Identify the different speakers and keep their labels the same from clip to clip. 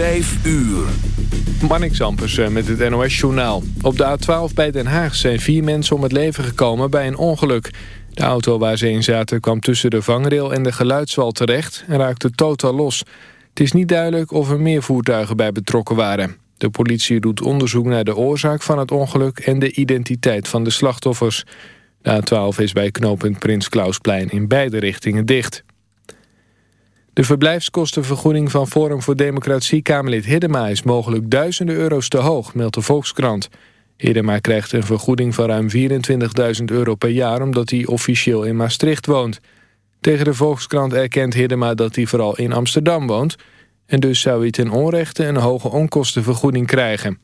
Speaker 1: Vijf uur.
Speaker 2: Marnik Zampersen met het NOS-journaal. Op de A12 bij Den Haag zijn vier mensen om het leven gekomen bij een ongeluk. De auto waar ze in zaten kwam tussen de vangrail en de geluidswal terecht... en raakte totaal los. Het is niet duidelijk of er meer voertuigen bij betrokken waren. De politie doet onderzoek naar de oorzaak van het ongeluk... en de identiteit van de slachtoffers. De A12 is bij knooppunt Prins Klausplein in beide richtingen dicht. De verblijfskostenvergoeding van Forum voor Democratie Kamerlid Hiddema is mogelijk duizenden euro's te hoog, meldt de Volkskrant. Hiddema krijgt een vergoeding van ruim 24.000 euro per jaar omdat hij officieel in Maastricht woont. Tegen de Volkskrant erkent Hiddema dat hij vooral in Amsterdam woont en dus zou hij ten onrechte een hoge onkostenvergoeding krijgen.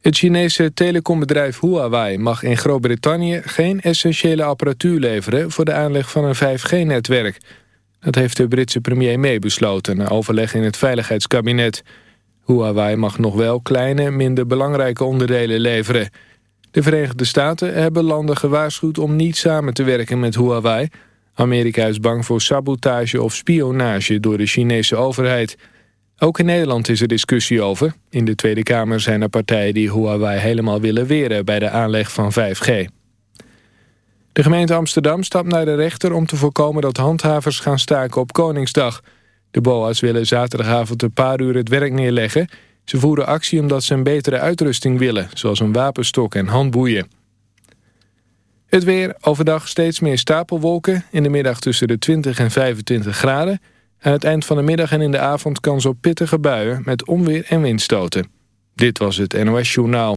Speaker 2: Het Chinese telecombedrijf Huawei mag in Groot-Brittannië geen essentiële apparatuur leveren voor de aanleg van een 5G-netwerk. Dat heeft de Britse premier meebesloten na overleg in het Veiligheidskabinet. Huawei mag nog wel kleine, minder belangrijke onderdelen leveren. De Verenigde Staten hebben landen gewaarschuwd om niet samen te werken met Huawei. Amerika is bang voor sabotage of spionage door de Chinese overheid. Ook in Nederland is er discussie over. In de Tweede Kamer zijn er partijen die Huawei helemaal willen weren bij de aanleg van 5G. De gemeente Amsterdam stapt naar de rechter om te voorkomen dat handhavers gaan staken op Koningsdag. De BOA's willen zaterdagavond een paar uur het werk neerleggen. Ze voeren actie omdat ze een betere uitrusting willen, zoals een wapenstok en handboeien. Het weer, overdag steeds meer stapelwolken, in de middag tussen de 20 en 25 graden. Aan het eind van de middag en in de avond kans op pittige buien met onweer en windstoten. Dit was het NOS Journaal.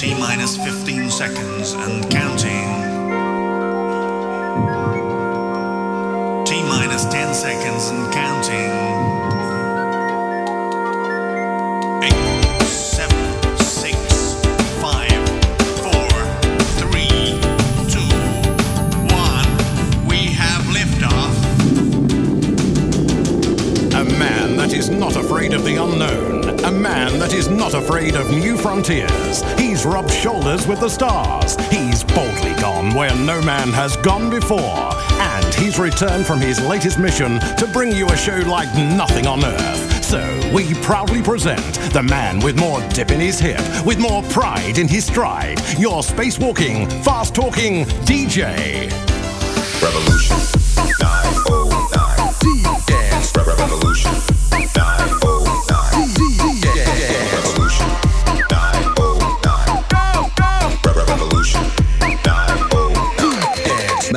Speaker 3: T minus 15 seconds and counting. T minus 10 seconds and counting.
Speaker 4: not afraid of the unknown. A man that is not afraid of new frontiers. He's rubbed shoulders with the stars. He's boldly gone where no man has gone before. And he's returned from his latest mission to bring you a show like nothing on earth. So we proudly present the man with more dip in his hip, with more pride in his stride. Your spacewalking, fast talking DJ.
Speaker 5: Revolution 909. Dance Revolution 909.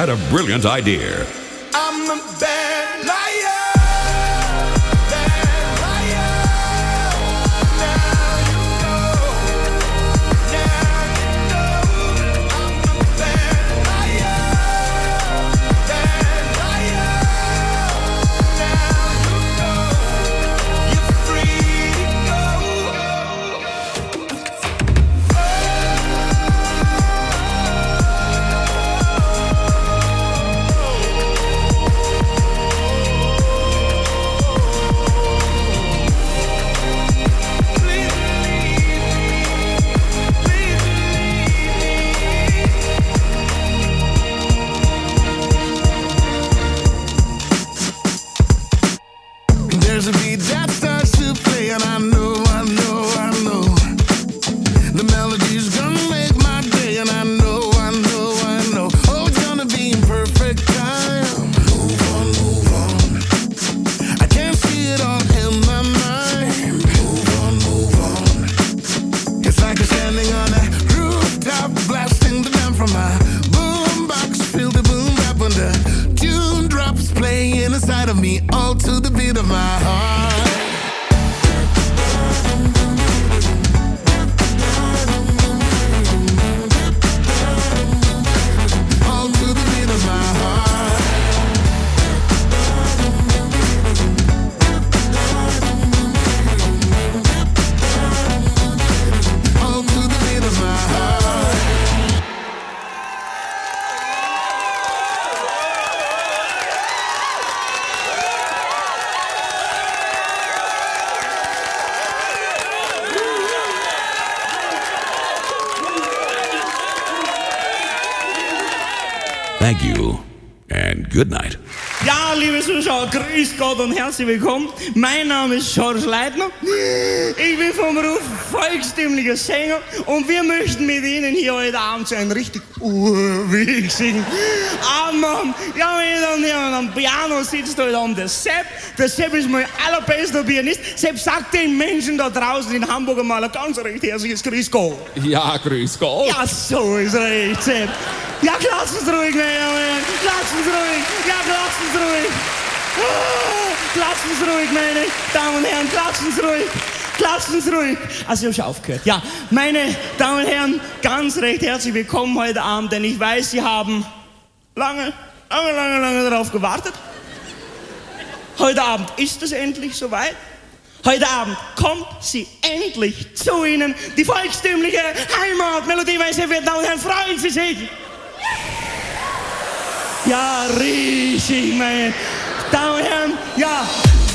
Speaker 6: had a brilliant idea.
Speaker 7: Abend und herzlich willkommen. Mein Name ist George Leitner. Ich bin vom Ruf volkstümlicher Sänger und wir möchten mit Ihnen hier heute Abend so einen richtig urwüchsigen singen. machen. Ja, meine Damen und Herren, am Piano sitzt heute Abend der Sepp. Der Sepp ist mein allerbester Pianist. Sepp, sagt den Menschen da draußen in Hamburg einmal ein ganz recht herzliches Grüß Gott.
Speaker 8: Ja, Grüß Gott.
Speaker 7: Ja, so ist recht, Sepp. Ja, lass uns ruhig, meine Damen und Herren. Lass uns ruhig. Ja, lass uns ruhig. Ah, klatschen's ruhig, meine Damen und Herren, klatschen's ruhig, klatschen's ruhig. Also, ich habe schon aufgehört. Ja, meine Damen und Herren, ganz recht herzlich willkommen heute Abend, denn ich weiß, Sie haben lange, lange, lange, lange darauf gewartet. Heute Abend ist es endlich soweit. Heute Abend kommt sie endlich zu Ihnen, die volkstümliche Heimatmelodie, meine sehr verehrten Damen und Herren, freuen Sie sich! Ja, riesig, meine
Speaker 8: down him, yeah.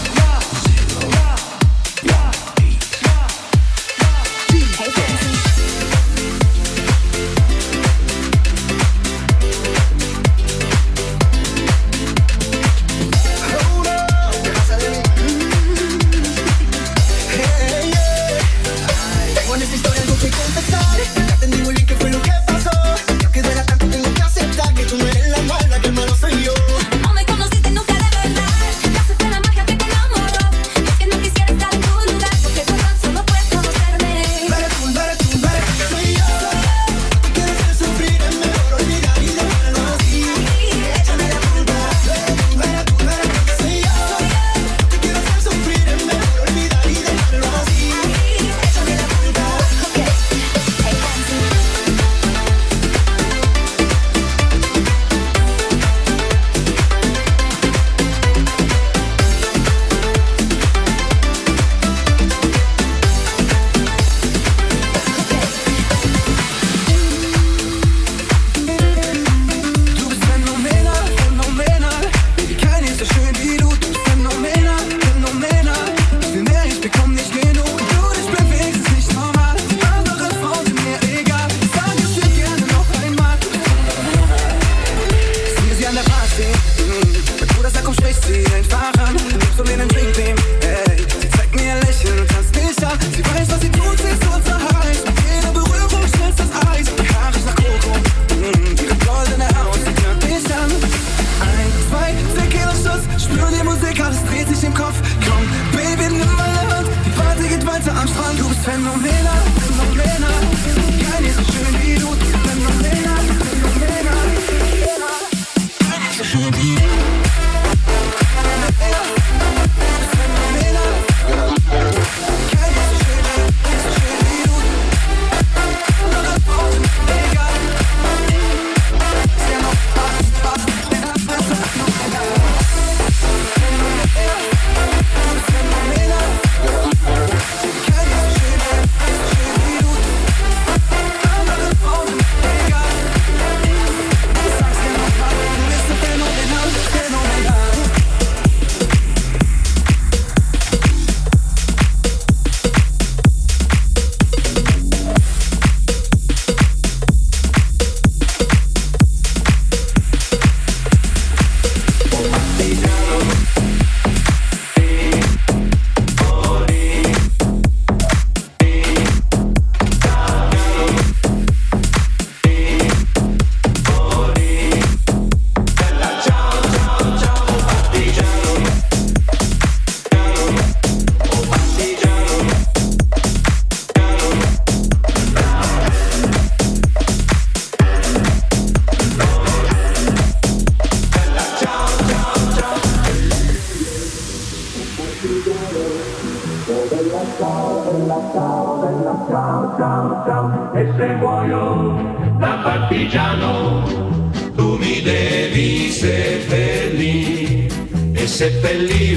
Speaker 1: believe.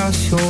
Speaker 1: relación